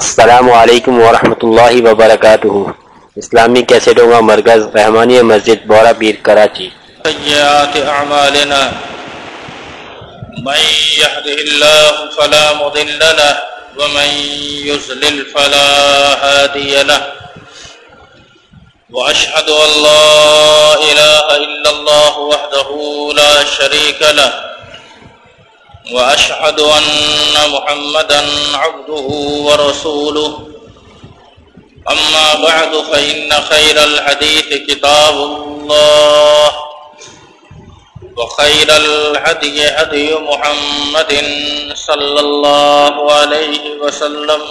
السلام علیکم ورحمۃ اللہ وبرکاتہ۔ اسلامی کیسٹوں کا مرکز رحمانی مسجد بورا پیر کراچی۔ سيئات أعمالنا من يهده الله فلا مضل له ومن يزلل فلا هادي له۔ وأشهد أن لا إله إلا الله وحده لا شريك له۔ وأشهد أن محمدا عبده ورسوله. أما بعد، فإن خير الحديث كتاب الله، وخير الهدي هدي محمد صلى الله عليه وسلم،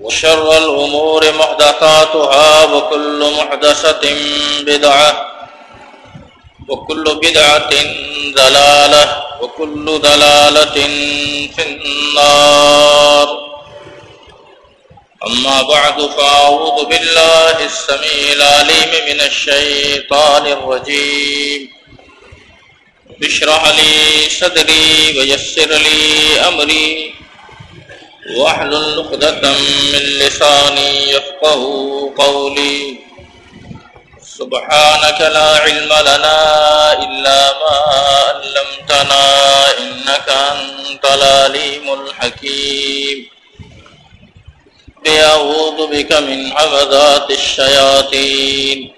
وشر الأمور محدثاتها، وكل محدثة بدعة. وكل بدعة ضلالة، وكل ضلالة في النار. أما بعد، فأعوذ بالله السميع العليم من الشيطان الرجيم. بشرح لي صدري ويسر لي أمري، واحلل عقدة من لساني يفقه قولي. سبحانك لا علم لنا إلا ما علمتنا إنك أنت العليم الحكيم. أعوذ بك من عبدات الشياطين.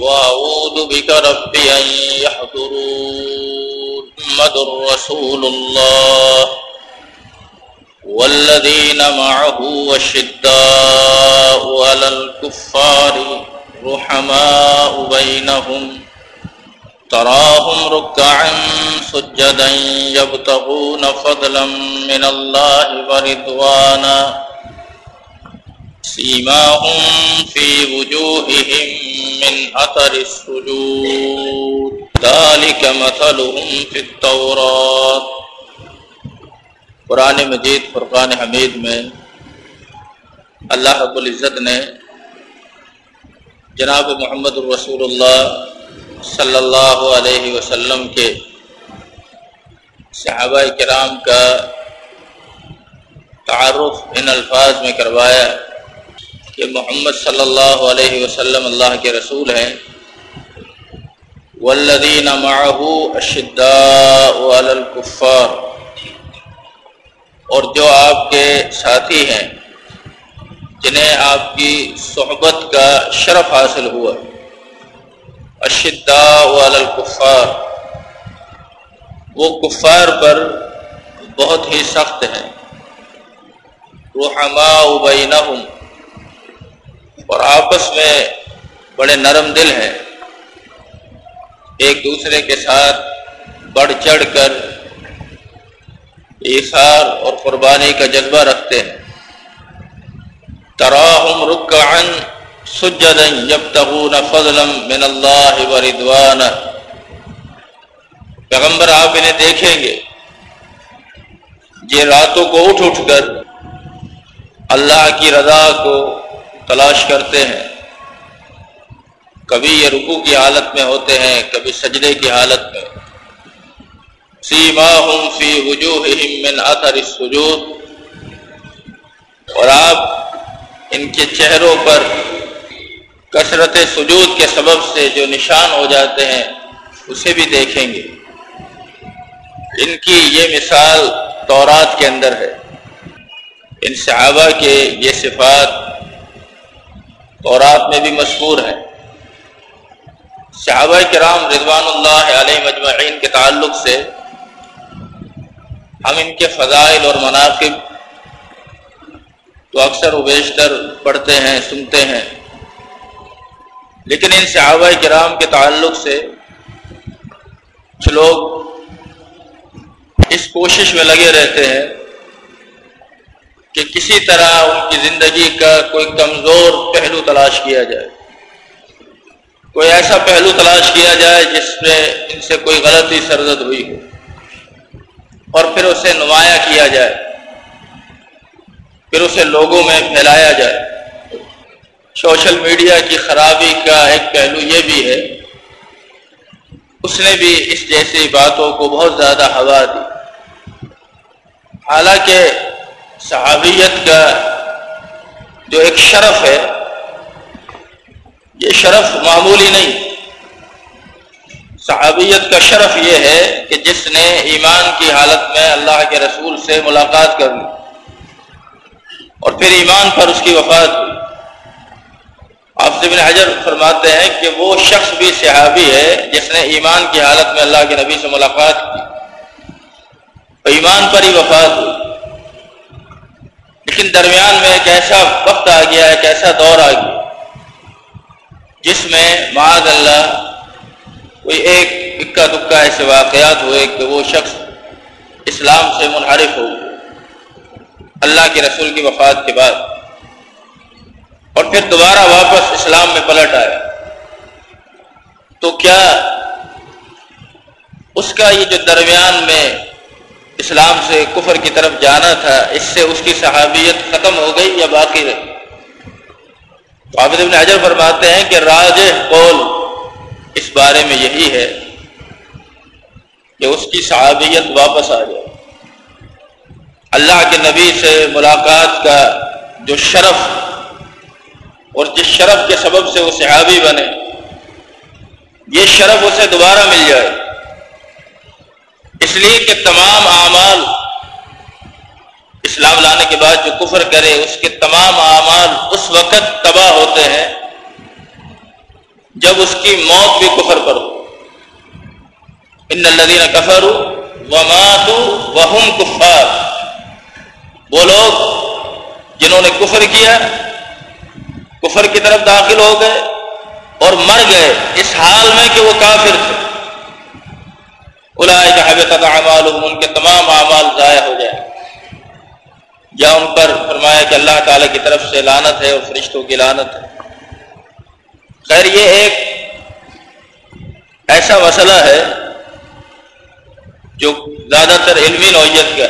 وأعوذ بك ربي أن يحضرون. محمد رسول الله. والذين معه والشداء على الكفار. رحماء بينهم تراهم ركعا سجدا يبتغون فضلا من الله ورضوانا سيماهم في وجوههم من أثر السجود ذلك مثلهم في التوراة قرآن مجید، فرقان حمید میں اللہ رب العزت نے جناب محمد الرسول اللہ صلی اللہ علیہ وسلم کے صحابہ کرام کا تعارف ان الفاظ میں کروایا کہ محمد صلی اللہ علیہ وسلم اللہ کے رسول ہیں۔ والذین معه اشداء علی الكفار اور جو آپ کے ساتھی ہیں جنہیں آپ کی صحبت کا شرف حاصل ہوا۔ اشداء علی الکفار۔ وہ کفار پر بہت ہی سخت ہیں۔ رحماء بینہم۔ اور آپس میں بڑے نرم دل ہیں۔ ایک دوسرے کے ساتھ بڑھ چڑھ کر ایثار اور قربانی کا جذبہ رکھتے ہیں۔ تراہم رکعن سجدا یبتغون فضلا من اللہ وردوان پیغمبر آپ انہیں دیکھیں گے۔ یہ راتوں کو اٹھ اٹھ کر اللہ کی رضا کو تلاش کرتے ہیں۔ کبھی یہ رکو کی حالت میں ہوتے ہیں، کبھی سجدے کی حالت میں۔ سیما ہم فی من اثر السجود۔ اور آپ ان کے چہروں پر کثرت سجود کے سبب سے جو نشان ہو جاتے ہیں، اسے بھی دیکھیں گے۔ ان کی یہ مثال تورات کے اندر ہے۔ ان صحابہ کے یہ صفات تورات میں بھی مشہور ہے صحابہ کرام رضوان اللہ علیہ مجمعین کے تعلق سے ہم ان کے فضائل اور مناقب تو اکثر و بیشتر پڑھتے ہیں، سنتے ہیں۔ لیکن ان صحابہ کرام کے تعلق سے کچھ لوگ اس کوشش میں لگے رہتے ہیں کہ کسی طرح ان کی زندگی کا کوئی کمزور پہلو تلاش کیا جائے۔ کوئی ایسا پہلو تلاش کیا جائے جس میں ان سے کوئی غلطی سرزد ہوئی ہو اور پھر اسے نمایاں کیا جائے۔ پھر اسے لوگوں میں پھیلایا جائے۔ سوشل میڈیا کی خرابی کا ایک پہلو یہ بھی ہے، اس نے بھی اس جیسی باتوں کو بہت زیادہ ہوا دی۔ حالانکہ صحابیت کا جو ایک شرف ہے، یہ شرف معمولی نہیں۔ صحابیت کا شرف یہ ہے کہ جس نے ایمان کی حالت میں اللہ کے رسول سے ملاقات کر لی۔ اور پھر ایمان پر اس کی وفات۔ ہوئی آپ سے بن حجر فرماتے ہیں کہ وہ شخص بھی صحابی ہے جس نے ایمان کی حالت میں اللہ کے نبی سے ملاقات کی۔ تو ایمان پر ہی وفات ہوئی۔ لیکن درمیان میں ایک ایسا وقت آ گیا، ایک ایسا دور آ گیا جس میں معاذ اللہ کوئی ایک اکا دکا ایسے واقعات ہوئے کہ وہ شخص اسلام سے منحرف ہو اللہ کے رسول کی وفات کے بعد۔ اور پھر دوبارہ واپس اسلام میں پلٹ آیا تو کیا اس کا یہ جو درمیان میں اسلام سے کفر کی طرف جانا تھا، اس سے اس کی صحابیت ختم ہو گئی یا باقی رہی؟ تو عابد ابن حجر فرماتے ہیں کہ راج قول اس بارے میں یہی ہے کہ اس کی صحابیت واپس آ جائے۔ اللہ کے نبی سے ملاقات کا جو شرف اور جس شرف کے سبب سے وہ صحابی بنے، یہ شرف اسے دوبارہ مل جائے۔ اس لیے کہ تمام اعمال اسلام لانے کے بعد جو کفر کرے، اس کے تمام اعمال اس وقت تباہ ہوتے ہیں جب اس کی موت بھی کفر پر ہو۔ ان الدین کفر وہم کفار۔ وہ لوگ جنہوں نے کفر کیا، کفر کی طرف داخل ہو گئے اور مر گئے۔ اس حال میں کہ وہ کافر تھے۔ اعمال ان کے تمام اعمال ضائع ہو جائے یا ان پر فرمایا کہ اللہ تعالی کی طرف سے لانت ہے اور فرشتوں کی لانت ہے۔ خیر، یہ ایک ایسا مسئلہ ہے جو زیادہ تر علمی نوعیت کا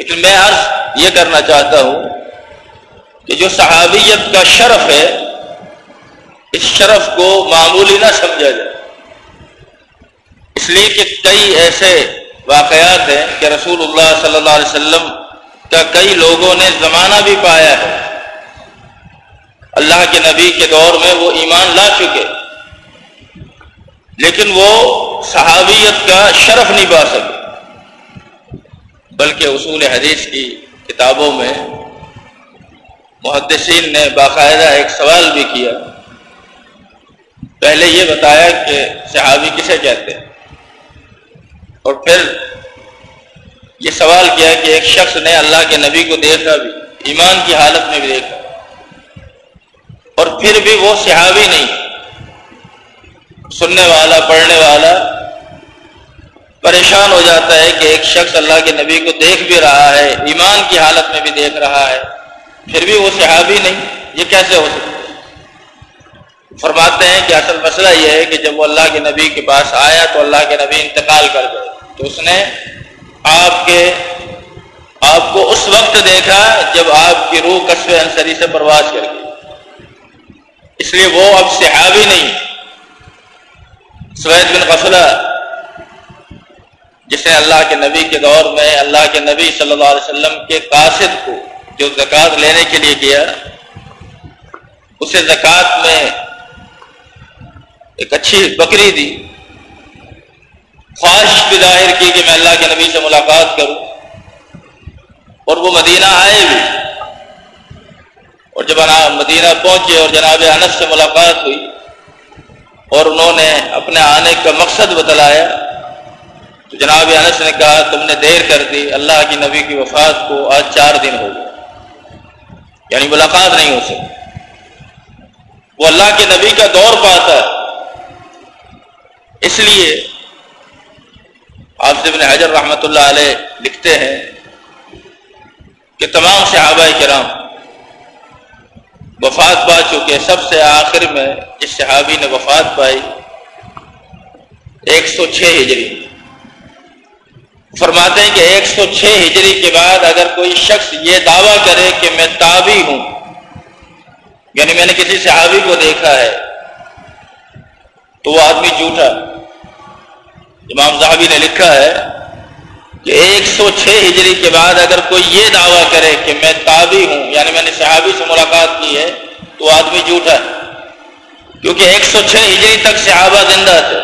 لیکن میں عرض یہ کرنا چاہتا ہوں کہ جو صحابیت کا شرف ہے، اس شرف کو معمولی نہ سمجھا جائے۔ اس لیے کہ کئی ایسے واقعات ہیں کہ رسول اللہ صلی اللہ علیہ وسلم کا کئی لوگوں نے زمانہ بھی پایا ہے۔ اللہ کے نبی کے دور میں وہ ایمان لا چکے۔ لیکن وہ صحابیت کا شرف نہیں پا سکے۔ بلکہ اصول حدیث کی کتابوں میں محدثین نے باقاعدہ ایک سوال بھی کیا۔ پہلے یہ بتایا کہ صحابی کسے کہتے ہیں؟ اور پھر یہ سوال کیا کہ ایک شخص نے اللہ کے نبی کو دیکھا بھی، ایمان کی حالت میں بھی دیکھا۔ اور پھر بھی وہ صحابی نہیں، سننے والا، پڑھنے والا پریشان ہو جاتا ہے کہ ایک شخص اللہ کے نبی کو دیکھ بھی رہا ہے، ایمان کی حالت میں بھی دیکھ رہا ہے، پھر بھی وہ صحابی نہیں۔ یہ کیسے ہو سکتا فرماتے ہیں کہ اصل مسئلہ یہ ہے کہ جب وہ اللہ کے نبی کے پاس آیا تو اللہ کے نبی انتقال کر گئے۔ تو اس نے آپ کے، آپ کو اس وقت دیکھا جب آپ کی روح کسب انصری سے پرواز کر گئی۔ اس لیے وہ اب صحابی نہیں۔ سوید بن غفلہ جس نے اللہ کے نبی کے دور میں اللہ کے نبی صلی اللہ علیہ وسلم کے قاصد کو جو زکوٰۃ لینے کے لیے کیا اسے زکوٰۃ میں ایک اچھی بکری دی۔ خواہش بھی ظاہر کی کہ میں اللہ کے نبی سے ملاقات کروں۔ اور وہ مدینہ آئے بھی۔ اور جب مدینہ پہنچے اور جناب انس سے ملاقات ہوئی اور انہوں نے اپنے آنے کا مقصد بتلایا تو جناب انس نے کہا، تم نے دیر کر دی، اللہ کی نبی کی وفات کو آج چار دن ہو گئے۔ یعنی ملاقات نہیں ہو سکی وہ اللہ کے نبی کا دور پاتا ہے۔ اس لیے آپ ابن حجر رحمۃ اللہ علیہ لکھتے ہیں کہ تمام صحابہ کرام وفات پا چکے۔ سب سے آخر میں جس صحابی نے وفات پائی، ایک سو چھ ہجری۔ فرماتے ہیں کہ ایک سو چھ ہجری کے بعد اگر کوئی شخص یہ دعویٰ کرے کہ میں تابی ہوں یعنی میں نے کسی صحابی کو دیکھا ہے، تو وہ آدمی جھوٹا۔ امام صاحبی نے لکھا ہے کہ ایک سو چھ ہجری کے بعد اگر کوئی یہ دعویٰ کرے کہ میں تابی ہوں یعنی میں نے صحابی سے ملاقات کی ہے، تو آدمی جھوٹا۔ ہے کیونکہ ایک سو چھ ہجری تک صحابہ زندہ تھے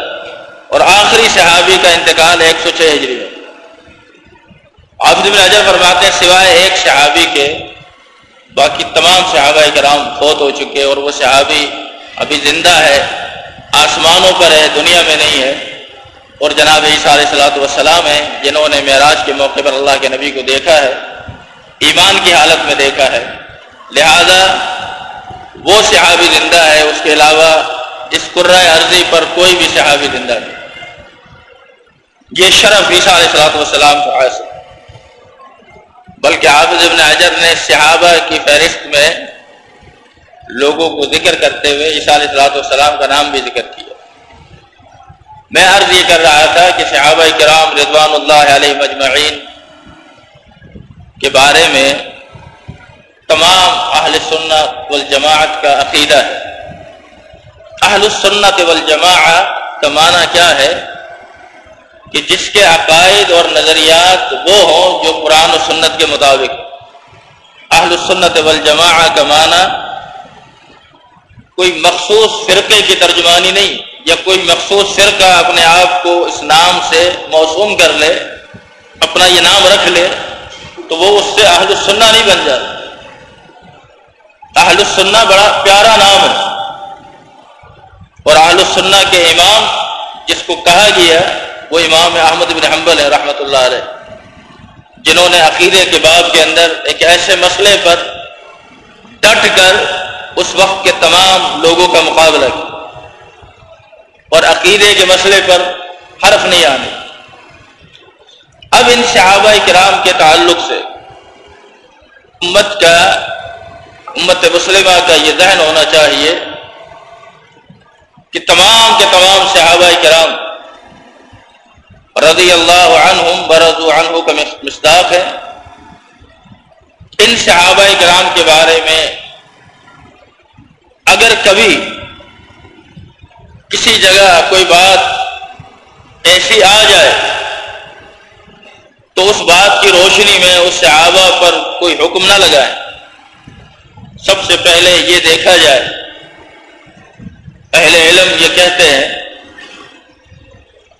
اور آخری صحابی کا انتقال ایک سو چھ ہجری میں آفد بن اجر فرماتے ہیں سوائے ایک صحابی کے، باقی تمام صحابہ کرام فوت ہو چکے اور وہ صحابی ابھی زندہ ہے، آسمانوں پر ہے، دنیا میں نہیں ہے۔ اور جناب عیسیٰ علیہ السلاۃ والسلام ہیں، جنہوں نے معراج کے موقع پر اللہ کے نبی کو دیکھا ہے، ایمان کی حالت میں دیکھا ہے۔ لہذا وہ صحابی زندہ ہے، اس کے علاوہ اس قرۂۂ عرضی پر کوئی بھی صحابی زندہ نہیں۔ یہ شرف عیسیٰ علیہ السلاۃ والسلام کو حاصل۔ بلکہ حافظ ابن اجر نے صحابہ کی فہرست میں لوگوں کو ذکر کرتے ہوئے عیسیٰ علیہ السلاۃ والسلام کا نام بھی ذکر کیا۔ میں عرض یہ کر رہا تھا کہ صحابہ کرام رضوان اللہ علیہ مجمعین کے بارے میں تمام اہل سنت والجماعت کا عقیدہ ہے۔ اہل السنت والجماعت کا معنی کیا ہے؟ کہ جس کے عقائد اور نظریات وہ ہوں جو قرآن و سنت کے مطابق اہل السنت والجماعت کا معنی کوئی مخصوص فرقے کی ترجمانی نہیں، یا کوئی مخصوص فرقہ اپنے آپ کو اس نام سے موسوم کر لے، اپنا یہ نام رکھ لے، تو وہ اس سے اہل السنہ نہیں بن جاتا۔ اہل السنہ بڑا پیارا نام ہے۔ اور اہل السنہ کے امام جس کو کہا گیا وہ امام احمد بن حنبل ہے رحمۃ اللہ علیہ۔ جنہوں نے عقیدے کے باب کے اندر ایک ایسے مسئلے پر ڈٹ کر اس وقت کے تمام لوگوں کا مقابلہ کیا۔ اور عقیدے کے مسئلے پر حرف نہیں آنے۔ اب ان صحابہ کرام کے تعلق سے امت کا، امت مسلمہ کا یہ ذہن ہونا چاہیے کہ تمام کے تمام صحابہ کرام رضی اللہ عنہم برض عنہ کا مصداق ہے۔ ان صحابہ کرام کے بارے میں اگر کبھی کسی جگہ کوئی بات ایسی آ جائے تو اس بات کی روشنی میں اس صحابہ پر کوئی حکم نہ لگائے۔ سب سے پہلے یہ دیکھا جائے، اہل علم یہ کہتے ہیں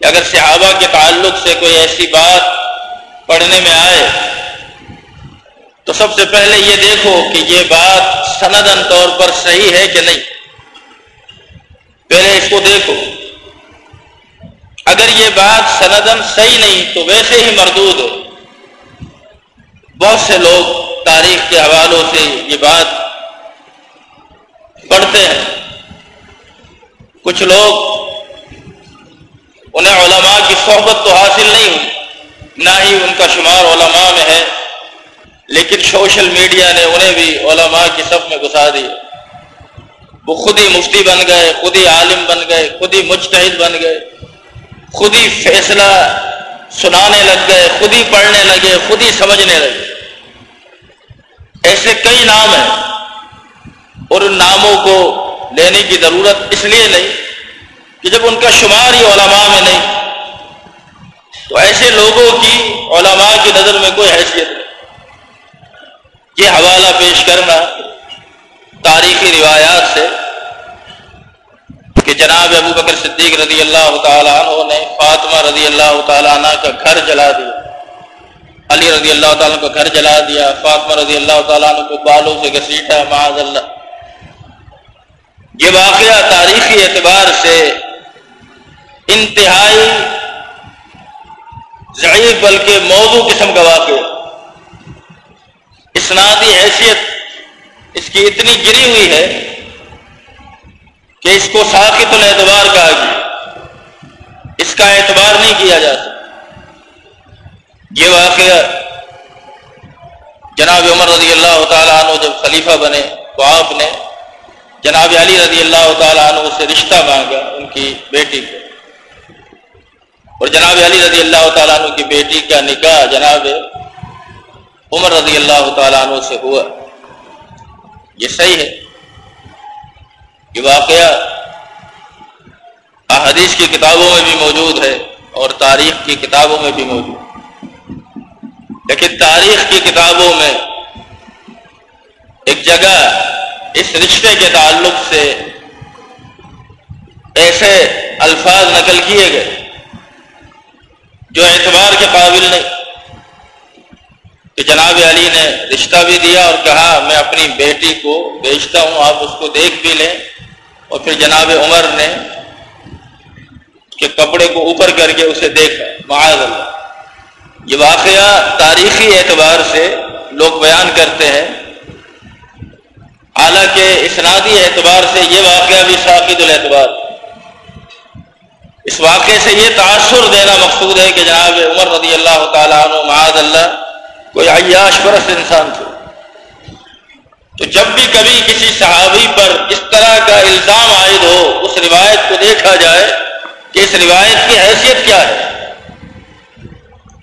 کہ اگر صحابہ کے تعلق سے کوئی ایسی بات پڑھنے میں آئے، تو سب سے پہلے یہ دیکھو کہ یہ بات سندن طور پر صحیح ہے کہ نہیں۔ پہلے اس کو دیکھو۔ اگر یہ بات سندن صحیح نہیں، تو ویسے ہی مردود ہے۔ بہت سے لوگ تاریخ کے حوالوں سے یہ بات پڑھتے ہیں۔ کچھ لوگ انہیں علماء کی صحبت تو حاصل نہیں ہوئی، نہ ہی ان کا شمار علماء میں ہے۔ لیکن سوشل میڈیا نے انہیں بھی علماء کی سب میں گھسا دی وہ خود ہی مفتی بن گئے، خود ہی عالم بن گئے، خود ہی مجتہد بن گئے۔ خود ہی فیصلہ سنانے لگ گئے، خود ہی پڑھنے لگے، خود ہی سمجھنے لگے۔ ایسے کئی نام ہیں، اور ان ناموں کو لینے کی ضرورت اس لیے نہیں کہ جب ان کا شمار ہی علماء میں نہیں، تو ایسے لوگوں کی علماء کی نظر میں کوئی حیثیت نہیں۔ یہ حوالہ پیش کرنا تاریخی روایات سے کہ جناب ابو بکر صدیق رضی اللہ تعالیٰ عنہ نے فاطمہ رضی اللہ تعالیٰ عنہ کا گھر جلا دیا۔ علی رضی اللہ تعالیٰ کو گھر جلا دیا۔ فاطمہ رضی اللہ تعالیٰ عنہ کو بالوں سے گھسیٹا معاذ اللہ۔ یہ واقعہ تاریخی اعتبار سے انتہائی ضعیف بلکہ موضوع قسم کا واقعہ اسنادی حیثیت اس کی اتنی گری ہوئی ہے کہ اس کو ساکت الاعتبار کہا گیا اس کا اعتبار نہیں کیا جا سکتا یہ واقعہ جناب عمر رضی اللہ تعالیٰ عنہ جب خلیفہ بنے تو آپ نے جناب علی رضی اللہ تعالیٰ عنہ سے رشتہ مانگا ان کی بیٹی کو اور جناب علی رضی اللہ تعالیٰ عنہ کی بیٹی کا نکاح جناب عمر رضی اللہ تعالیٰ عنہ سے ہوا۔ یہ صحیح ہے یہ واقعہ احادیث کی کتابوں میں بھی موجود ہے اور تاریخ کی کتابوں میں بھی موجود۔ لیکن تاریخ کی کتابوں میں ایک جگہ اس رشتے کے تعلق سے ایسے الفاظ نقل کیے گئے۔ جو اعتبار کے قابل نہیں۔ کہ جناب علی نے رشتہ بھی دیا اور کہا، میں اپنی بیٹی کو بیچتا ہوں، آپ اس کو دیکھ بھی لیں۔ اور پھر جناب عمر نے کہ کپڑے کو اوپر کر کے اسے دیکھا۔ معاذ اللہ۔ یہ واقعہ تاریخی اعتبار سے لوگ بیان کرتے ہیں۔ حالانکہ اسنادی اعتبار سے یہ واقعہ بھی ثاقد الاعتبار۔ اس واقعے سے یہ تاثر دینا مقصود ہے کہ جناب عمر رضی اللہ تعالیٰ عنہ، معاذ اللہ، کوئی عیاش پرست انسان تھے۔ تو جب بھی کبھی کسی صحابی پر اس طرح کا الزام عائد ہو، اس روایت کو دیکھا جائے کہ اس روایت کی حیثیت کیا ہے۔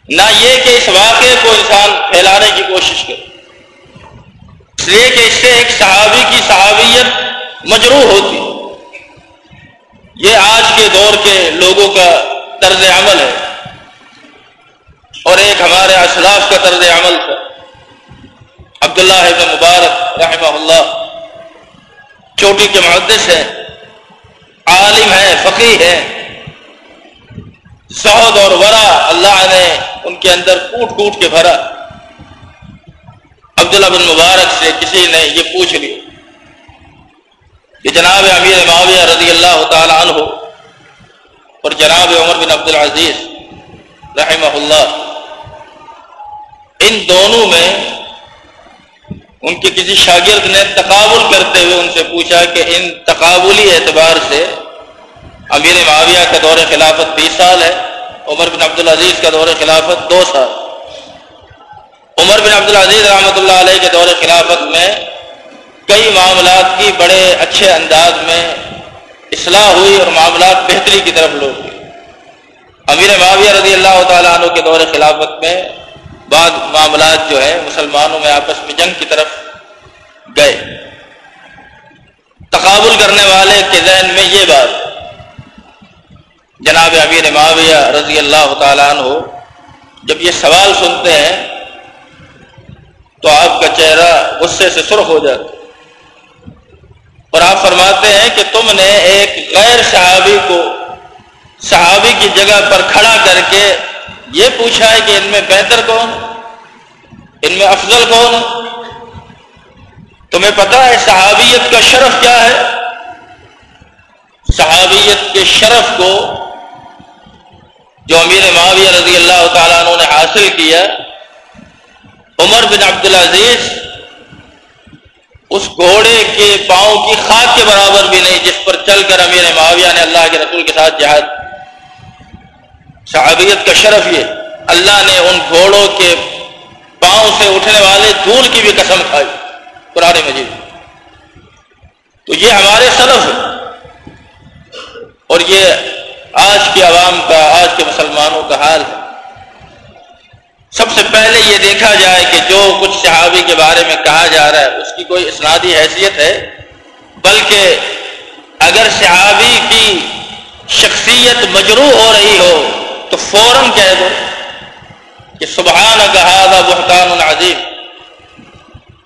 نہ یہ کہ اس واقعے کو انسان پھیلانے کی کوشش کرے۔ اس لیے کہ اس سے ایک صحابی کی صحابیت مجروح ہوتی۔ یہ آج کے دور کے لوگوں کا طرز عمل ہے اور ایک ہمارے اسلاف کا طرز عمل تھا۔ عبداللہ ابن مبارک رحمہ اللہ چوٹی کے محدث ہیں، عالم ہے فقی ہے سعود اور ورا اللہ نے ان کے اندر کوٹ کوٹ کے بھرا۔ عبداللہ بن مبارک سے کسی نے یہ پوچھ لیا۔ کہ جناب امیر معاویہ رضی اللہ تعالی عنہ اور جناب عمر بن عبد العزیز رحمہ اللہ، ان دونوں میں ان کے کسی شاگرد نے تقابل کرتے ہوئے ان سے پوچھا کہ ان تقابلی اعتبار سے امیر معاویہ کا دور خلافت بیس سال ہے، عمر بن عبد العزیز کا دور خلافت دو سال۔ عمر بن عبد العزیز رحمۃ اللہ علیہ کے دور خلافت میں کئی معاملات کی بڑے اچھے انداز میں اصلاح ہوئی اور معاملات بہتری کی طرف لوگ ہوئی امیر معاویہ رضی اللہ تعالیٰ عنہ کے دور خلافت میں بعض معاملات جو ہے مسلمانوں میں آپس میں جنگ کی طرف گئے۔ تقابل کرنے والے کے ذہن میں یہ بات، جناب امیر معاویہ رضی اللہ تعالیٰ عنہ جب یہ سوال سنتے ہیں تو آپ کا چہرہ غصے سے سرخ ہو جاتا اور آپ فرماتے ہیں کہ تم نے ایک غیر صحابی کو صحابی کی جگہ پر کھڑا کر کے یہ پوچھا ہے کہ ان میں بہتر کون؟ ان میں افضل کون؟ تمہیں پتا ہے صحابیت کا شرف کیا ہے؟ صحابیت کے شرف کو جو امیر معاویہ رضی اللہ تعالیٰ عنہ نے حاصل کیا، عمر بن عبد العزیز اس گھوڑے کے پاؤں کی خاک کے برابر بھی نہیں، جس پر چل کر امیر معاویہ نے اللہ کے رسول کے ساتھ جہاد صحابیت کا شرف یہ، اللہ نے ان گھوڑوں کے پاؤں سے اٹھنے والے دھول کی بھی قسم کھائی۔ قرآن مجید۔ تو یہ ہمارے سلف ہے اور یہ آج کے عوام کا، آج کے مسلمانوں کا حال ہے۔ سب سے پہلے یہ دیکھا جائے کہ جو کچھ صحابی کے بارے میں کہا جا رہا ہے، اس کی کوئی اسنادی حیثیت ہے؟ بلکہ اگر صحابی کی شخصیت مجروح ہو رہی ہو، تو فوراً کہہ دو کہ سبحان کہا بہتان العظیم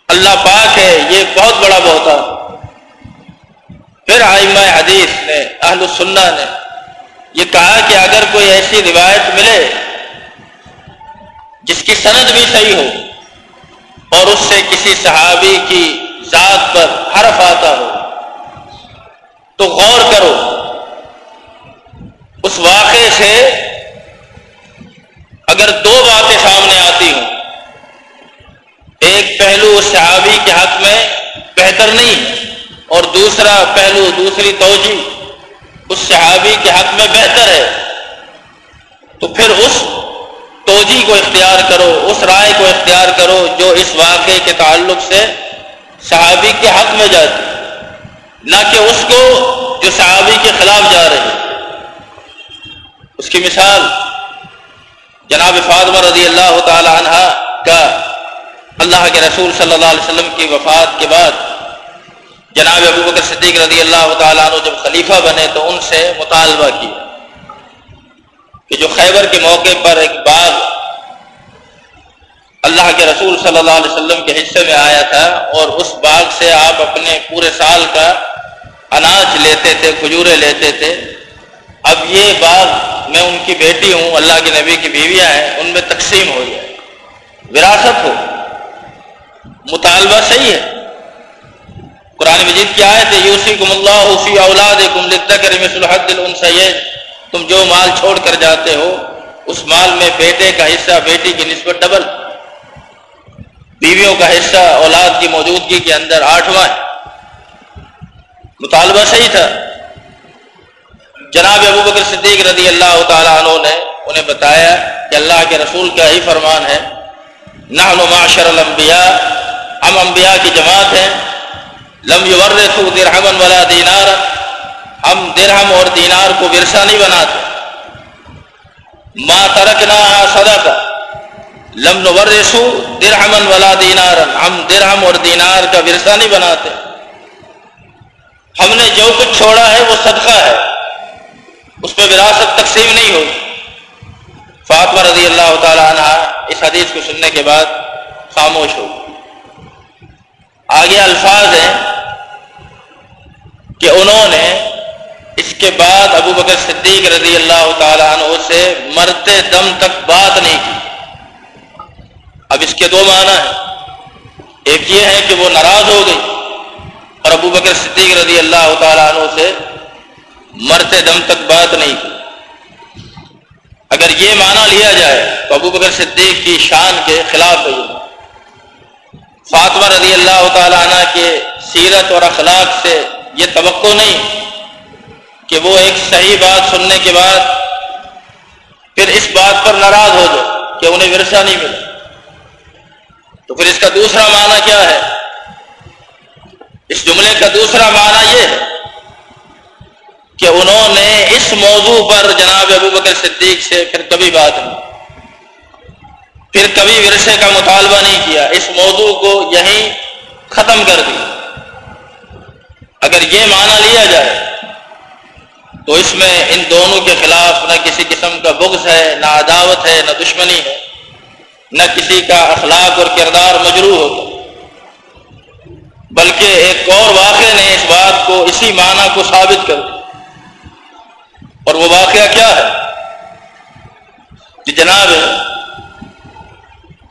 اللہ پاک ہے، یہ بہت بڑا بہتان۔ پھر آئمہ حدیث نے، اہل السنہ نے یہ کہا کہ اگر کوئی ایسی روایت ملے جس کی سند بھی صحیح ہو اور اس سے کسی صحابی کی ذات پر حرف آتا ہو، تو غور کرو، اس واقعے سے اگر دو باتیں سامنے آتی ہوں، ایک پہلو اس صحابی کے حق میں بہتر نہیں اور دوسرا پہلو، دوسری توجہ اس صحابی کے حق میں بہتر ہے، تو پھر اس توجہ کو اختیار کرو، اس رائے کو اختیار کرو جو اس واقعے کے تعلق سے صحابی کے حق میں جاتی نہ کہ اس کو جو صحابی کے خلاف جا رہے اس کی مثال جناب فاطمہ رضی اللہ تعالی عنہ کا اللہ کے رسول صلی اللہ علیہ وسلم کی وفات کے بعد جناب ابو بکر صدیق رضی اللہ تعالیٰ عنہ جب خلیفہ بنے تو ان سے مطالبہ کیا کہ جو خیبر کے موقع پر ایک باغ اللہ کے رسول صلی اللہ علیہ وسلم کے حصے میں آیا تھا اور اس باغ سے آپ اپنے پورے سال کا اناج لیتے تھے، کھجورے لیتے تھے۔ اب یہ باغ میں ان کی بیٹی ہوں، اللہ کے نبی کی بیویاں ہیں، ان میں تقسیم ہو جائے وراثت ہو۔ مطالبہ صحیح ہے۔ قرآن مجید کی آئے تھے یوسی کم اللہ فی اولاد کم لکھتا تم جو مال چھوڑ کر جاتے ہو، اس مال میں بیٹے کا حصہ، بیٹی کی نسبت ڈبل۔ بیویوں کا حصہ اولاد کی موجودگی کے اندر آٹھواں مطالبہ صحیح تھا۔ جناب ابو بکر صدیق رضی اللہ تعالیٰ عنہ نے انہیں بتایا کہ اللہ کے رسول کا ہی فرمان ہے۔ نحن معاشر الانبیاء، ہم انبیاء کی جماعت ہیں۔ لم یورثو درہمن ولا دینار ہم درہم اور دینار کو ورثہ نہیں بناتے۔ ما ترکنا صدقہ لم نورثو درہمن ولا دینار ہم درہم اور دینار کا ورثہ نہیں بناتے۔ ہم نے جو کچھ چھوڑا ہے وہ صدقہ ہے۔ اس میں وراثت تقسیم نہیں ہوگی فاطمہ رضی اللہ تعالی عنہ اس حدیث کو سننے کے بعد خاموش ہو آگے الفاظ ہیں کہ انہوں نے اس کے بعد ابو بکر صدیق رضی اللہ تعالیٰ عنہ سے مرتے دم تک بات نہیں کی۔ اب اس کے دو معنی ہیں۔ ایک یہ ہے کہ وہ ناراض ہو گئی اور ابو بکر صدیق رضی اللہ تعالیٰ عنہ سے مرتے دم تک بات نہیں کی۔ اگر یہ معنی لیا جائے تو ابو بکر صدیق کی شان کے خلاف ہے۔ فاطمہ رضی اللہ تعالیٰ عنہ کے سیرت اور اخلاق سے یہ توقع نہیں کہ وہ ایک صحیح بات سننے کے بعد پھر اس بات پر ناراض ہو جائے کہ انہیں ورثہ نہیں ملا۔ تو پھر اس کا دوسرا معنی کیا ہے؟ اس جملے کا دوسرا معنی یہ ہے کہ انہوں نے اس موضوع پر جناب ابو بکر صدیق سے پھر کبھی بات نہیں پھر کبھی ورثے کا مطالبہ نہیں کیا۔ اس موضوع کو یہیں ختم کر دیا اگر یہ معنی لیا جائے تو اس میں ان دونوں کے خلاف نہ کسی قسم کا بغض ہے، نہ عداوت ہے، نہ دشمنی ہے۔ نہ کسی کا اخلاق اور کردار مجروح ہوتا۔ بلکہ ایک اور واقع نے اس بات کو اسی معنی کو ثابت کر اور وہ واقعہ کیا ہے؟ کہ جناب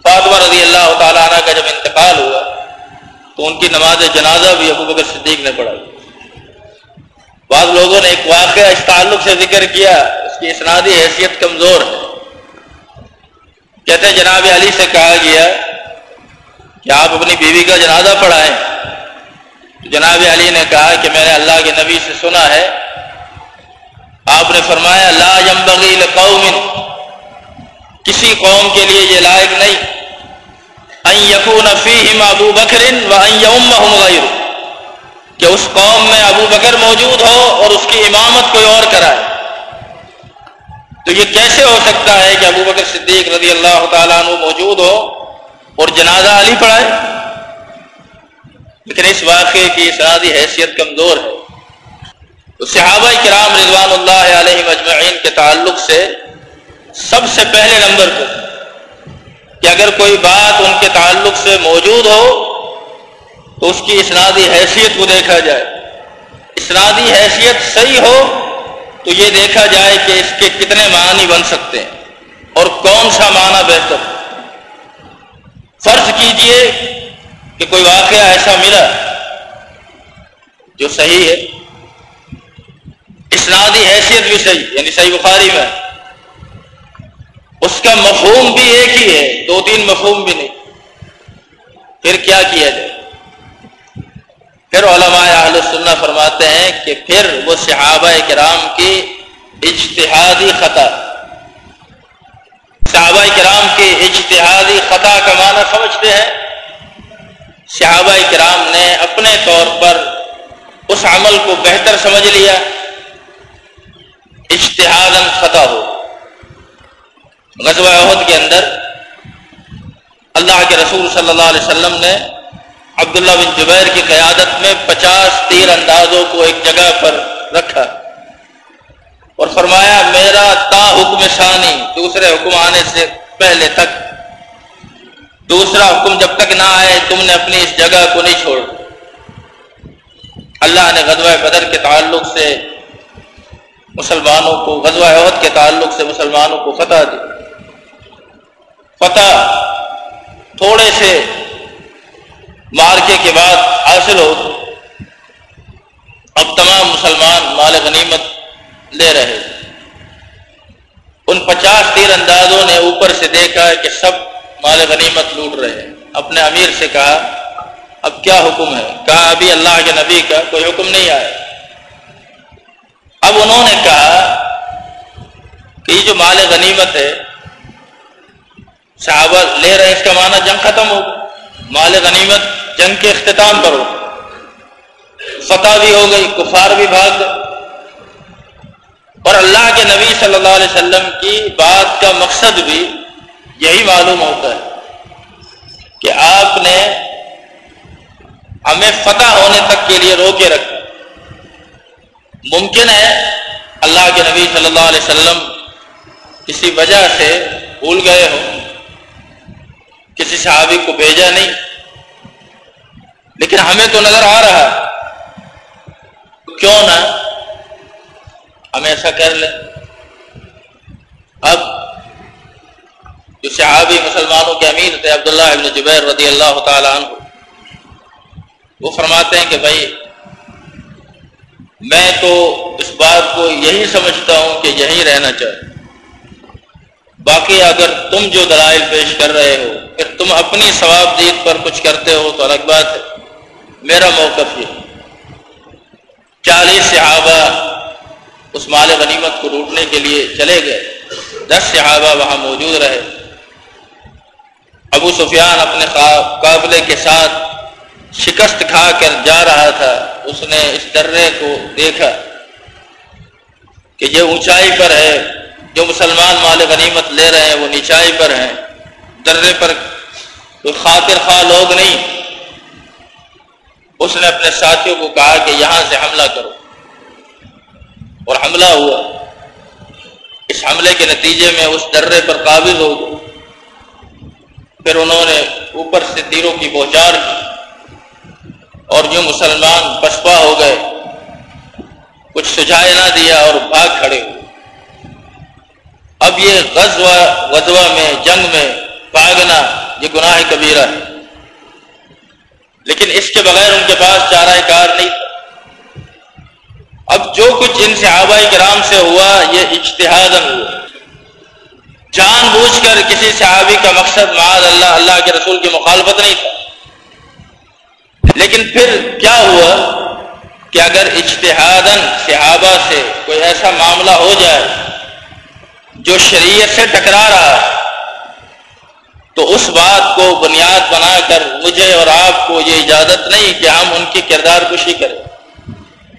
فاطمہ رضی اللہ تعالیٰ عنہ کا جب انتقال ہوا، تو ان کی نماز جنازہ بھی ابو بکر صدیق نے پڑھائی۔ بعض لوگوں نے ایک واقعہ اس تعلق سے ذکر کیا، اس کی اسنادی حیثیت کمزور ہے۔ کہتے ہیں جناب علی سے کہا گیا کہ آپ اپنی بیوی کا جنازہ پڑھائیں۔ جناب علی نے کہا کہ میں نے اللہ کے نبی سے سنا ہے۔ آپ نے فرمایا، لا ينبغي لقوم کسی قوم کے لیے یہ لائق نہیں۔ ان يكون ابو بکر وان يؤمهم کہ اس قوم میں ابو بکر موجود ہو اور اس کی امامت کوئی اور کرائے۔ تو یہ کیسے ہو سکتا ہے کہ ابو بکر صدیق رضی اللہ تعالیٰ عنہ موجود ہو اور جنازہ علی پڑھائے لیکن اس واقعے کی سرادی حیثیت کمزور ہے۔ صحابہ کرام رضوان اللہ علیہ مجمعین کے تعلق سے سب سے پہلے نمبر پر کہ اگر کوئی بات ان کے تعلق سے موجود ہو تو اس کی اسنادی حیثیت کو دیکھا جائے۔ اسنادی حیثیت صحیح ہو تو یہ دیکھا جائے کہ اس کے کتنے معنی بن سکتے ہیں اور کون سا معنی بہتر فرض کیجیے کہ کوئی واقعہ ایسا ملا جو صحیح ہے۔ اسنادی حیثیت بھی صحیح یعنی صحیح بخاری میں۔ اس کا مفہوم بھی ایک ہی ہے، دو تین مفہوم بھی نہیں۔ پھر کیا کیا جائے؟ پھر علماء اہل فرماتے ہیں کہ پھر وہ صحابہ کرام کی اجتہادی خطا۔ صحابہ کرام کی اجتہادی خطا کا معنی سمجھتے ہیں۔ صحابہ کرام نے اپنے طور پر اس عمل کو بہتر سمجھ لیا۔ اشتہاد خطا ہو۔ غزوہ عہد کے اندر اللہ کے رسول صلی اللہ علیہ وسلم نے عبداللہ بن جبیر کی قیادت میں پچاس تیر اندازوں کو ایک جگہ پر رکھا اور فرمایا، میرا تا حکم ثانی دوسرے حکم آنے سے پہلے تک۔ دوسرا حکم جب تک نہ آئے، تم نے اپنی اس جگہ کو نہیں چھوڑ اللہ نے غزوہ بدر کے تعلق سے مسلمانوں کو، غزوہ عہد کے تعلق سے مسلمانوں کو فتح دی۔ فتح تھوڑے سے مارکے کے بعد حاصل ہو، اب تمام مسلمان مال غنیمت لے رہے ان پچاس تیر اندازوں نے اوپر سے دیکھا کہ سب مال غنیمت لوٹ رہے ہیں۔ اپنے امیر سے کہا، اب کیا حکم ہے؟ کہا، ابھی اللہ کے نبی کا کوئی حکم نہیں آیا۔ اب انہوں نے کہا کہ یہ جو مال غنیمت ہے، صحابہ لے رہے اس کا معنی جنگ ختم ہو مال غنیمت، جنگ کے اختتام پر ہو۔ فتح بھی ہو گئی، کفار بھی بھاگ گئے۔ اور اللہ کے نبی صلی اللہ علیہ وسلم کی بات کا مقصد بھی یہی معلوم ہوتا ہے کہ آپ نے ہمیں فتح ہونے تک کے لیے روکے رکھا۔ ممکن ہے اللہ کے نبی صلی اللہ علیہ وسلم کسی وجہ سے بھول گئے ہوں۔ کسی صحابی کو بھیجا نہیں۔ لیکن ہمیں تو نظر آ رہا کیوں نہ ہم ایسا کر لیں۔ اب جو صحابی مسلمانوں کے امیر تھے، عبداللہ ابن جبیر رضی اللہ تعالیٰ عنہ، وہ فرماتے ہیں کہ بھائی، میں تو اس بات کو یہی سمجھتا ہوں کہ یہی رہنا چاہیے۔ باقی اگر تم جو دلائل پیش کر رہے ہو پھر تم اپنی ثواب دید پر کچھ کرتے ہو تو الگ بات ہے۔ میرا موقف یہ چالیس صحابہ اس مال غنیمت کو لوٹنے کے لیے چلے گئے۔ دس صحابہ وہاں موجود رہے۔ ابو سفیان اپنے قابلے کے ساتھ شکست کھا کر جا رہا تھا۔ اس نے اس درے کو دیکھا کہ یہ اونچائی پر ہے۔ جو مسلمان مال غنیمت لے رہے ہیں، وہ نیچائی پر ہیں۔ درے پر کوئی خاطر خواہ لوگ نہیں۔ اس نے اپنے ساتھیوں کو کہا کہ یہاں سے حملہ کرو۔ اور حملہ ہوا۔ اس حملے کے نتیجے میں اس درے پر قابض ہو گئے۔ پھر انہوں نے اوپر سے تیروں کی بوچار کی۔ اور جو مسلمان پسپا ہو گئے، کچھ سجائے نہ دیا اور بھاگ کھڑے ہوئے۔ اب یہ غزوہ غزوہ میں، جنگ میں بھاگنا یہ گناہ کبیرہ ہے۔ لیکن اس کے بغیر ان کے پاس چارہ کار نہیں تھا۔ اب جو کچھ ان سے آبائی کرام سے ہوا، یہ اجتہاد ہوا۔ جان بوجھ کر کسی صحابی کا مقصد معاذ اللہ اللہ کے رسول کی مخالفت نہیں تھا۔ لیکن پھر کیا ہوا کہ اگر اجتہاد صحابہ سے کوئی ایسا معاملہ ہو جائے جو شریعت سے ٹکرا رہا ہے، تو اس بات کو بنیاد بنا کر مجھے اور آپ کو یہ اجازت نہیں کہ ہم ان کی کردار کشی کریں۔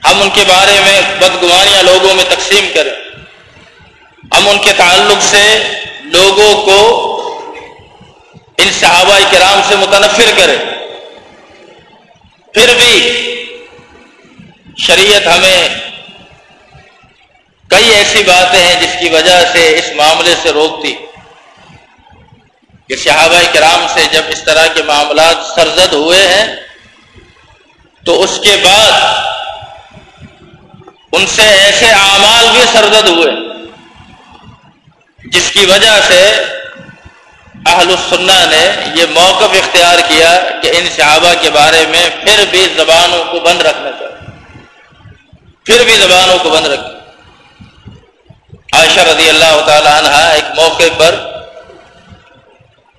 ہم ان کے بارے میں بدگمانیاں لوگوں میں تقسیم کریں۔ ہم ان کے تعلق سے لوگوں کو ان صحابہ کرام سے متنفر کریں۔ پھر بھی شریعت ہمیں کئی ایسی باتیں ہیں جس کی وجہ سے اس معاملے سے روکتی۔ کہ صحابہ کرام سے جب اس طرح کے معاملات سرزد ہوئے ہیں، تو اس کے بعد ان سے ایسے اعمال بھی سرزد ہوئے، جس کی وجہ سے اہل السنہ نے یہ موقف اختیار کیا کہ ان صحابہ کے بارے میں پھر بھی زبانوں کو بند رکھنا چاہیے۔ پھر بھی زبانوں کو بند رکھیں عائشہ رضی اللہ تعالی عنہ ایک موقع پر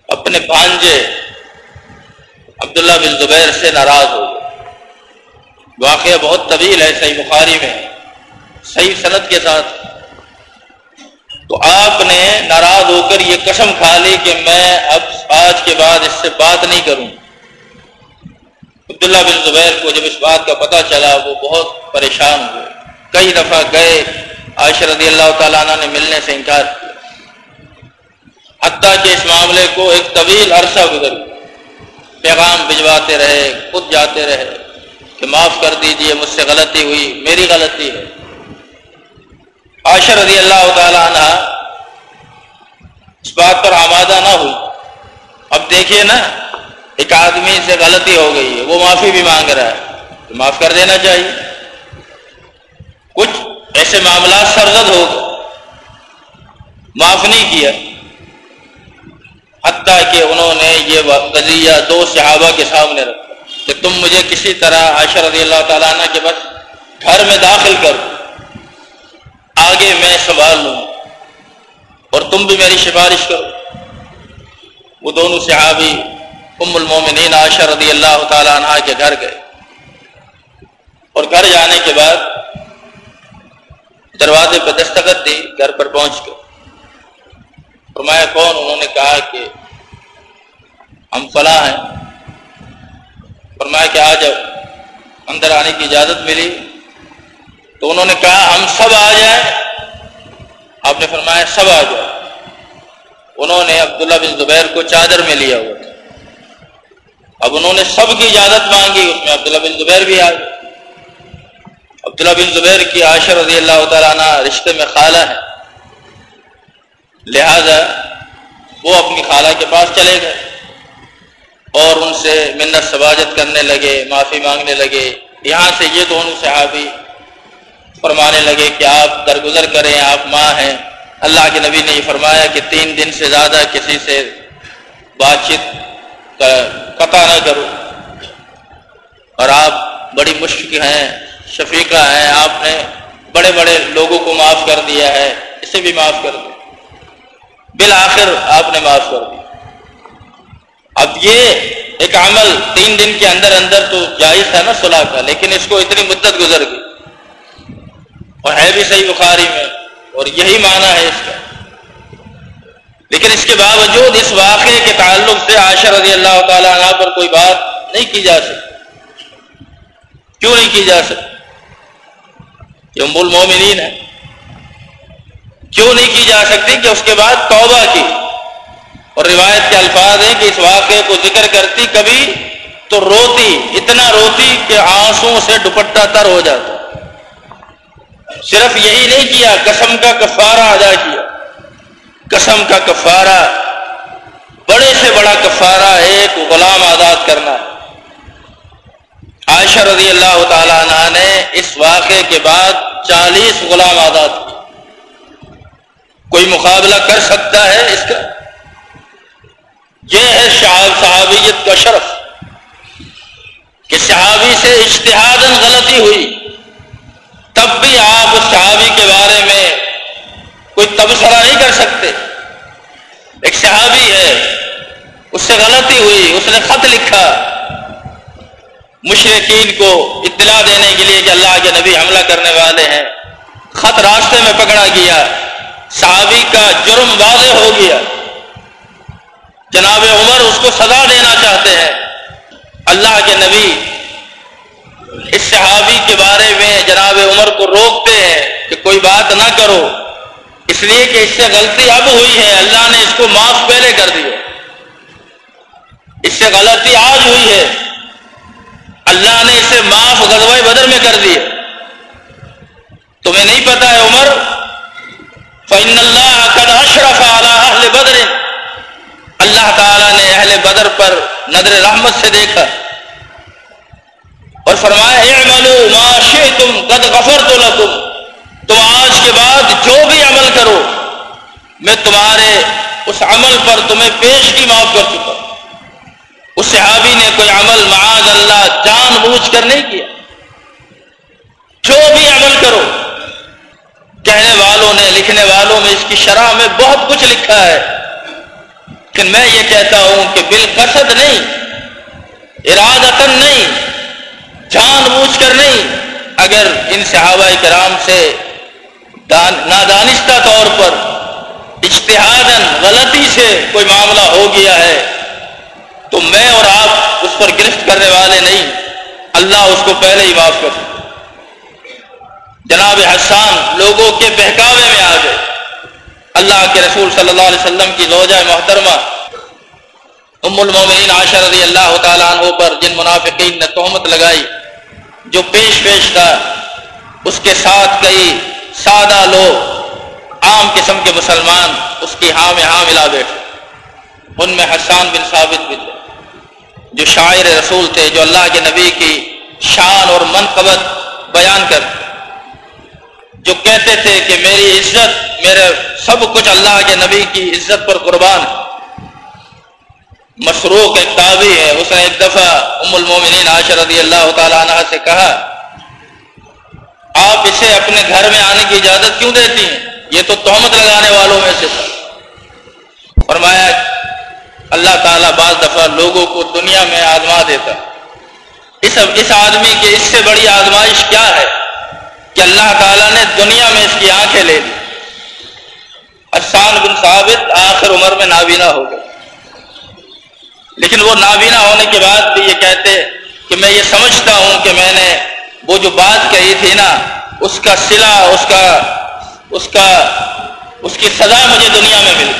اپنے بھانجے عبداللہ بن زبیر سے ناراض ہو گئے۔ واقعہ بہت طویل ہے، صحیح بخاری میں صحیح صنعت کے ساتھ۔ تو آپ نے ناراض ہو کر یہ قسم کھا لی کہ میں اب آج کے بعد اس سے بات نہیں کروں۔ عبداللہ بن زبیر کو جب اس بات کا پتہ چلا، وہ بہت پریشان ہوئے۔ کئی دفعہ گئے۔ عائشہ رضی اللہ تعالیٰ عنہ نے ملنے سے انکار کیا۔ حتیٰ کہ اس معاملے کو ایک طویل عرصہ گزر پیغام بھجواتے رہے، خود جاتے رہے کہ معاف کر دیجیے، مجھ سے غلطی ہوئی، میری غلطی ہے۔ عائشہ رضی اللہ تعالی عنہ اس بات پر آمادہ نہ ہوئی۔ اب دیکھیے نا، ایک آدمی سے غلطی ہو گئی ہے، وہ معافی بھی مانگ رہا ہے، تو معاف کر دینا چاہیے۔ کچھ ایسے معاملات سرزد ہو گئے معاف نہیں کیا۔ حتیٰ کہ انہوں نے یہ قضیہ دو صحابہ کے سامنے رکھا۔ کہ تم مجھے کسی طرح عائشہ رضی اللہ تعالیٰ عنہ کے بس گھر میں داخل کر آگے میں سنبھال لوں۔ اور تم بھی میری سفارش کرو۔ وہ دونوں صحابی ام المومنین عائشہ رضی اللہ تعالیٰ عنہ کے گھر گئے۔ اور گھر جانے کے بعد دروازے پہ دستخط دی، گھر پر پہنچ کر فرمایا، کون؟ انہوں نے کہا کہ ہم فلاں ہیں۔ فرمایا کہ آ جاؤ، اندر آنے کی اجازت ملی۔ تو انہوں نے کہا، ہم سب آ جائیں۔ آپ نے فرمایا، سب آ جاؤ۔ انہوں نے عبداللہ بن زبیر کو چادر میں لیا ہوا تھا۔ اب انہوں نے سب کی اجازت مانگی، اس میں عبداللہ بن زبیر بھی آ گئے۔ عبداللہ بن زبیر کی عاشر رضی اللہ تعالیٰ عنہ رشتے میں خالہ ہے۔ لہذا وہ اپنی خالہ کے پاس چلے گئے اور ان سے منت سباجت کرنے لگے، معافی مانگنے لگے۔ یہاں سے یہ دونوں صحابی فرمانے لگے کہ آپ درگزر کریں، آپ ماں ہیں۔ اللہ کے نبی نے یہ فرمایا کہ تین دن سے زیادہ کسی سے بات چیت قطع نہ کرو۔ اور آپ بڑی مشق ہیں۔ شفیقہ ہیں آپ نے بڑے بڑے لوگوں کو معاف کر دیا ہے۔ اسے بھی معاف کر دیا بالآخر آپ نے معاف کر دیا۔ اب یہ ایک عمل تین دن کے اندر اندر تو جائز تھا نا صلاح کا، لیکن اس کو اتنی مدت گزر گئی۔ اور ہے بھی صحیح بخاری میں، اور یہی معنی ہے اس کا۔ لیکن اس کے باوجود اس واقعے کے تعلق سے عاشر رضی اللہ تعالی عنہ پر کوئی بات نہیں کی جا سکتی۔ کیوں نہیں کی جا سکتی؟ یہ ام المومنین ہے کیوں نہیں کی جا سکتی کہ اس کے بعد توبہ کی؟ اور روایت کے الفاظ ہیں کہ اس واقعے کو ذکر کرتی کبھی تو روتی، اتنا روتی کہ آنسو سے دوپٹہ تر ہو جاتا۔ صرف یہی نہیں کیا، قسم کا کفارہ ادا کیا۔ قسم کا کفارہ، بڑے سے بڑا کفارہ ایک غلام آزاد کرنا۔ عائشہ رضی اللہ تعالی عنہ نے اس واقعے کے بعد چالیس غلام آزاد کوئی مقابلہ کر سکتا ہے اس کا؟ یہ ہے شہاب صحابیت کا شرف کہ صحابی سے اشتہاد غلطی ہوئی۔ تب بھی آپ اس صحابی کے بارے میں کوئی تبصرہ نہیں کر سکتے۔ ایک صحابی ہے، اس سے غلطی ہوئی، اس نے خط لکھا۔ مشرقین کو اطلاع دینے کے لیے کہ اللہ کے نبی حملہ کرنے والے ہیں۔ خط راستے میں پکڑا گیا۔ صحابی کا جرم واضح ہو گیا۔ جناب عمر اس کو سزا دینا چاہتے ہیں۔ اللہ کے نبی اس صحابی کے بارے میں جناب عمر کو روکتے ہیں کہ کوئی بات نہ کرو۔ اس لیے کہ اس سے غلطی اب ہوئی ہے۔ اللہ نے اس کو معاف پہلے کر دیا۔ اس سے غلطی آج ہوئی ہے۔ اللہ نے اسے معاف غزوہ بدر میں کر دیا۔ تمہیں نہیں پتا ہے عمر؟ فن اللہ قد اشرف اہل بدر۔ اللہ تعالی نے اہل بدر پر نظر رحمت سے دیکھا۔ اور فرمایا، اعملوا ما شئتم قد غفرت لكم۔ تم آج کے بعد جو بھی عمل کرو، میں تمہارے اس عمل پر تمہیں پیش کی معاف کر چکا اس صحابی نے کوئی عمل معاذ اللہ جان بوجھ کر نہیں کیا؟ جو بھی عمل کرو، کہنے والوں نے، لکھنے والوں میں اس کی شرح میں بہت کچھ لکھا ہے۔ کہ میں یہ کہتا ہوں کہ بالقصد نہیں ارادتن نہیں، جان بوجھ کر نہیں۔ اگر ان صحابہ کرام سے نادانستہ طور پر اجتہادن غلطی سے کوئی معاملہ ہو گیا ہے تو میں اور آپ اس پر گرفت کرنے والے نہیں۔ اللہ اس کو پہلے ہی معاف کر۔ جناب حسان، لوگوں کے بہکاوے میں آ گئے۔ اللہ کے رسول صلی اللہ علیہ وسلم کی زوجہ محترمہ، ام المومنین عاشر رضی اللہ تعالیٰ عنہ پر جن منافقین نے تہمت لگائی، جو پیش پیش تھا اس کے ساتھ کئی سادہ لوگ، عام قسم کے مسلمان، اس کی ہاں میں ہاں ملا بیٹھے۔ ان میں حسان بن ثابت بھی تھے۔ جو شاعر رسول تھے، جو اللہ کے نبی کی شان اور منقبت بیان کر، جو کہتے تھے کہ میری عزت، میرے سب کچھ اللہ کے نبی کی عزت پر قربان ہے۔ مسروق ایک تابی ہے، اس نے ایک دفعہ ام المومنین عاشر رضی اللہ تعالیٰ عنہ سے کہا، آپ اسے اپنے گھر میں آنے کی اجازت کیوں دیتی ہیں؟ یہ تو تہمت لگانے والوں میں سے فرمایا اللہ تعالیٰ بعض دفعہ لوگوں کو دنیا میں آزما دیتا۔ اس اس آدمی کی اس سے بڑی آزمائش کیا ہے؟ کہ اللہ تعالیٰ نے دنیا میں اس کی آنکھیں لے لی۔ بن ثابت آخر عمر میں نابینا ہو گئے۔ لیکن وہ نابینا ہونے کے بعد بھی یہ کہتے کہ میں یہ سمجھتا ہوں کہ میں نے وہ جو بات کہی تھی نا، اس کا سلا، اس کا اس کا اس کی سزا مجھے دنیا میں ملی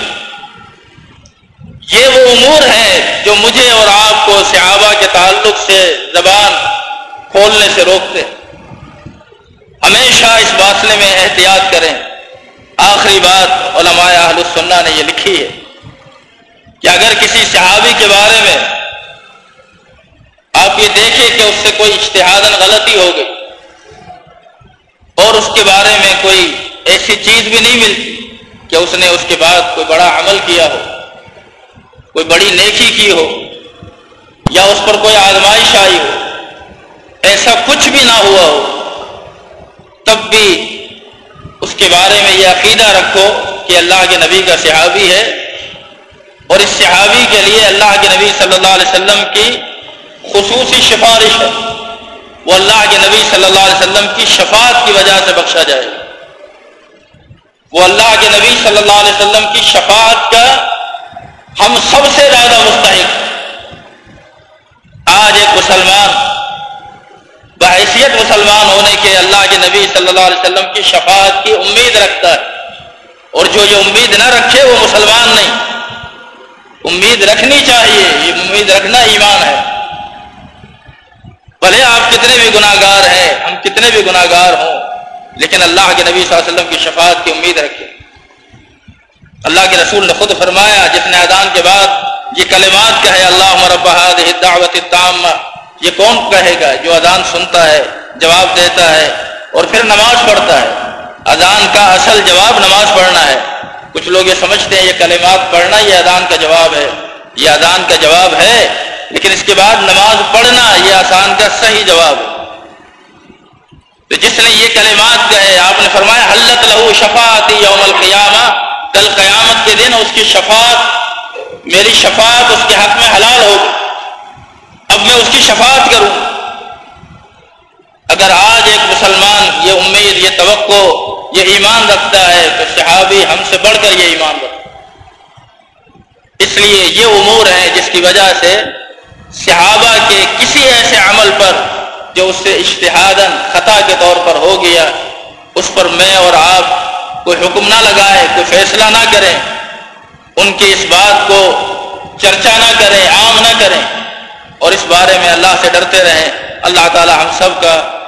یہ وہ امور ہیں جو مجھے اور آپ کو صحابہ کے تعلق سے زبان کھولنے سے روکتے ہمیشہ اس فاصلے میں احتیاط کریں۔ آخری بات علماء اہل السنہ نے یہ لکھی ہے کہ اگر کسی صحابی کے بارے میں آپ یہ دیکھیں کہ اس سے کوئی اشتہاد غلطی ہو گئی اور اس کے بارے میں کوئی ایسی چیز بھی نہیں ملتی کہ اس نے اس کے بعد کوئی بڑا عمل کیا ہو۔ کوئی بڑی نیکی کی ہو یا اس پر کوئی آزمائش آئی ہو، ایسا کچھ بھی نہ ہوا ہو، تب بھی اس کے بارے میں یہ عقیدہ رکھو کہ اللہ کے نبی کا صحابی ہے۔ اور اس صحابی کے لیے اللہ کے نبی صلی اللہ علیہ وسلم کی خصوصی سفارش ہے۔ وہ اللہ کے نبی صلی اللہ علیہ وسلم کی شفاعت کی وجہ سے بخشا جائے۔ وہ اللہ کے نبی صلی اللہ علیہ وسلم کی شفاعت کا ہم سب سے زیادہ مستحق۔ آج ایک مسلمان، بحیثیت مسلمان ہونے کے اللہ کے نبی صلی اللہ علیہ وسلم کی شفاعت کی امید رکھتا ہے۔ اور جو یہ امید نہ رکھے وہ مسلمان نہیں۔ امید رکھنی چاہیے، یہ امید رکھنا ایمان ہے۔ بھلے آپ کتنے بھی گناہ گار ہیں، ہم کتنے بھی گناہ گار ہوں، لیکن اللہ کے نبی صلی اللہ علیہ وسلم کی شفاعت کی امید رکھے اللہ کے رسول نے خود فرمایا، جس نے اذان کے بعد یہ کلمات کہے اللہ مربحاد دعوت تام یہ کون کہے گا جو اذان سنتا ہے، جواب دیتا ہے اور پھر نماز پڑھتا ہے؟ اذان کا اصل جواب نماز پڑھنا ہے۔ کچھ لوگ یہ سمجھتے ہیں، یہ کلمات پڑھنا یہ اذان کا جواب ہے۔ یہ اذان کا جواب ہے، لیکن اس کے بعد نماز پڑھنا یہ آسان کا صحیح جواب ہے۔ تو جس نے یہ کلمات کہے، آپ نے فرمایا، حلت لہو شفاعت یوم القیامہ کل قیامت کے دن اس کی شفاعت، میری شفاعت اس کے حق میں حلال ہوگی۔ اب میں اس کی شفاعت کروں۔ اگر آج ایک مسلمان یہ امید، یہ توقع، یہ ایمان رکھتا ہے تو صحابی ہم سے بڑھ کر یہ ایمان رکھتا اس لیے یہ امور ہیں جس کی وجہ سے صحابہ کے کسی ایسے عمل پر جو اس سے اشتہاد خطا کے طور پر ہو گیا، اس پر میں اور آپ کوئی حکم نہ لگائے، کوئی فیصلہ نہ کریں ان کی اس بات کو چرچا نہ کریں عام نہ کریں اور اس بارے میں اللہ سے ڈرتے رہیں اللہ تعالی ہم سب کا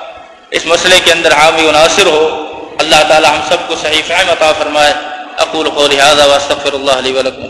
اس مسئلے کے اندر حامی و ناصر ہو۔ اللہ تعالی ہم سب کو صحیح فہم عطا فرمائے۔ اقول قولی هذا واستغفر الله لي ولكم